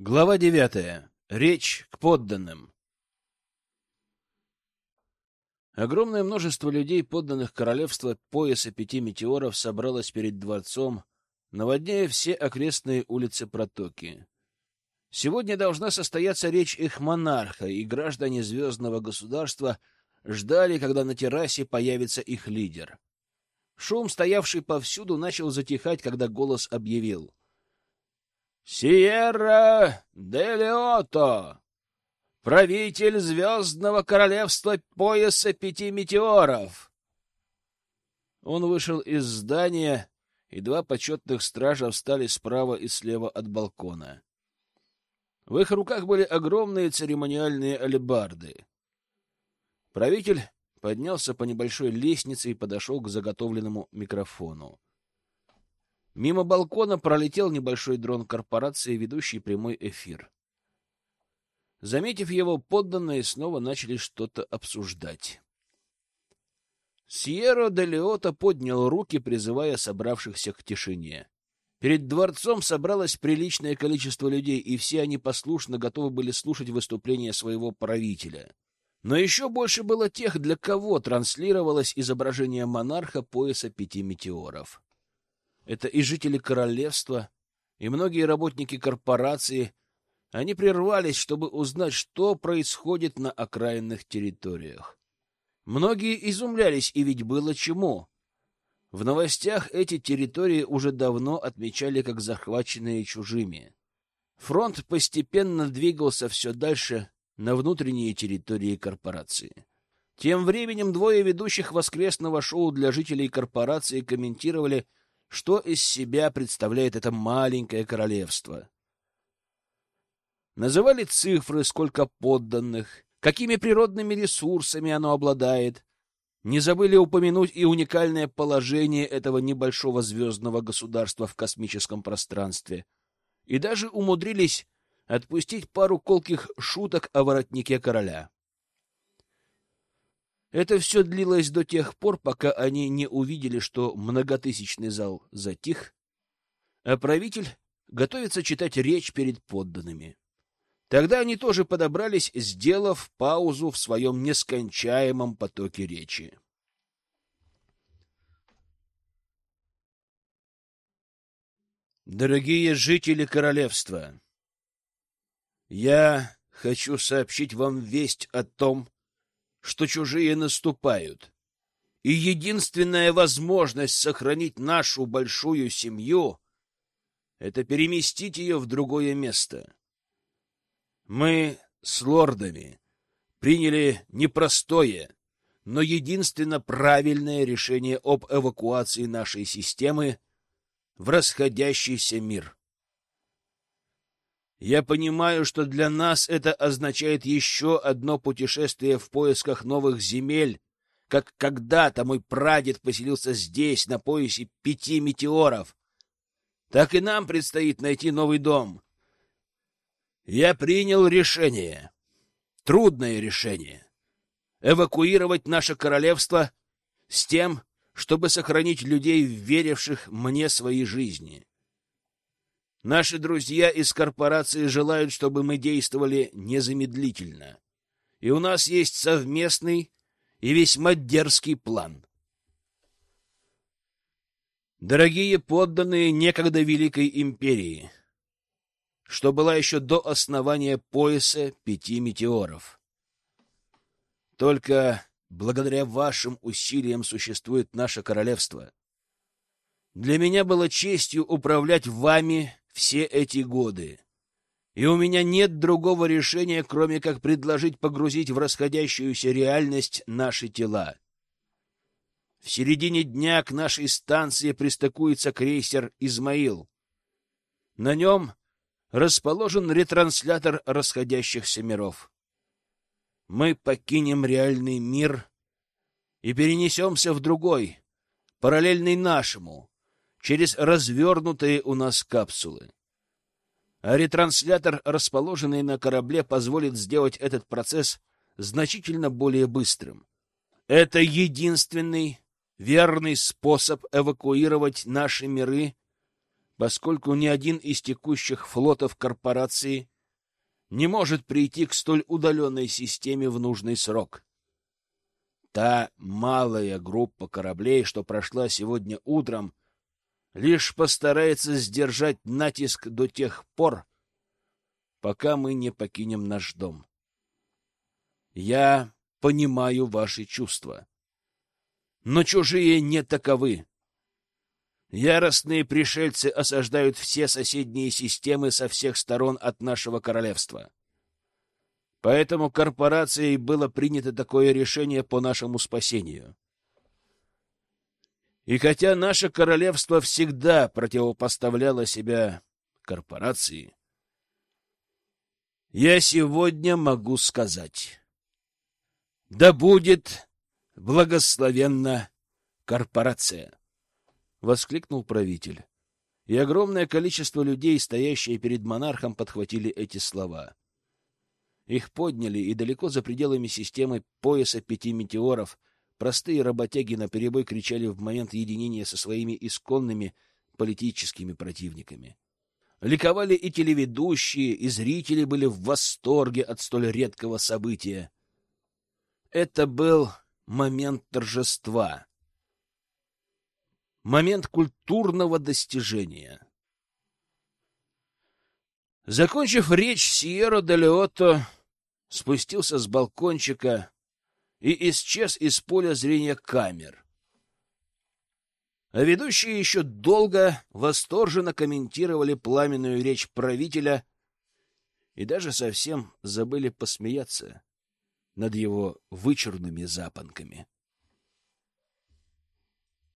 Глава девятая. Речь к подданным. Огромное множество людей, подданных королевства пояса пяти метеоров, собралось перед дворцом, наводняя все окрестные улицы протоки. Сегодня должна состояться речь их монарха, и граждане звездного государства ждали, когда на террасе появится их лидер. Шум, стоявший повсюду, начал затихать, когда голос объявил — Сиерра де Леото, правитель звездного королевства пояса пяти метеоров. Он вышел из здания, и два почетных стража встали справа и слева от балкона. В их руках были огромные церемониальные алебарды. Правитель поднялся по небольшой лестнице и подошел к заготовленному микрофону. Мимо балкона пролетел небольшой дрон корпорации, ведущий прямой эфир. Заметив его, подданные снова начали что-то обсуждать. Сьерро де Леота поднял руки, призывая собравшихся к тишине. Перед дворцом собралось приличное количество людей, и все они послушно готовы были слушать выступление своего правителя. Но еще больше было тех, для кого транслировалось изображение монарха пояса пяти метеоров. Это и жители королевства, и многие работники корпорации. Они прервались, чтобы узнать, что происходит на окраинных территориях. Многие изумлялись, и ведь было чему. В новостях эти территории уже давно отмечали как захваченные чужими. Фронт постепенно двигался все дальше на внутренние территории корпорации. Тем временем двое ведущих воскресного шоу для жителей корпорации комментировали что из себя представляет это маленькое королевство. Называли цифры, сколько подданных, какими природными ресурсами оно обладает. Не забыли упомянуть и уникальное положение этого небольшого звездного государства в космическом пространстве. И даже умудрились отпустить пару колких шуток о воротнике короля. Это все длилось до тех пор, пока они не увидели, что многотысячный зал затих, а правитель готовится читать речь перед подданными. Тогда они тоже подобрались, сделав паузу в своем нескончаемом потоке речи. Дорогие жители королевства, я хочу сообщить вам весть о том, что чужие наступают. И единственная возможность сохранить нашу большую семью — это переместить ее в другое место. Мы с лордами приняли непростое, но единственно правильное решение об эвакуации нашей системы в расходящийся мир. Я понимаю, что для нас это означает еще одно путешествие в поисках новых земель, как когда-то мой прадед поселился здесь, на поясе пяти метеоров. Так и нам предстоит найти новый дом. Я принял решение, трудное решение, эвакуировать наше королевство с тем, чтобы сохранить людей, веривших мне свои жизни. Наши друзья из корпорации желают, чтобы мы действовали незамедлительно. И у нас есть совместный и весьма дерзкий план. Дорогие подданные некогда Великой Империи, что была еще до основания пояса пяти метеоров. Только благодаря вашим усилиям существует наше королевство. Для меня было честью управлять вами все эти годы. И у меня нет другого решения, кроме как предложить погрузить в расходящуюся реальность наши тела. В середине дня к нашей станции пристыкуется крейсер «Измаил». На нем расположен ретранслятор расходящихся миров. Мы покинем реальный мир и перенесемся в другой, параллельный нашему, через развернутые у нас капсулы. А ретранслятор, расположенный на корабле, позволит сделать этот процесс значительно более быстрым. Это единственный верный способ эвакуировать наши миры, поскольку ни один из текущих флотов корпорации не может прийти к столь удаленной системе в нужный срок. Та малая группа кораблей, что прошла сегодня утром, лишь постарается сдержать натиск до тех пор, пока мы не покинем наш дом. Я понимаю ваши чувства, но чужие не таковы. Яростные пришельцы осаждают все соседние системы со всех сторон от нашего королевства. Поэтому корпорацией было принято такое решение по нашему спасению. И хотя наше королевство всегда противопоставляло себя корпорации, я сегодня могу сказать, да будет благословенна корпорация. — воскликнул правитель. И огромное количество людей, стоящие перед монархом, подхватили эти слова. Их подняли, и далеко за пределами системы пояса пяти метеоров простые работяги наперебой кричали в момент единения со своими исконными политическими противниками. Ликовали и телеведущие, и зрители были в восторге от столь редкого события. Это был момент торжества момент культурного достижения. Закончив речь, Сьерро де Леотто спустился с балкончика и исчез из поля зрения камер. А ведущие еще долго восторженно комментировали пламенную речь правителя и даже совсем забыли посмеяться над его вычурными запонками.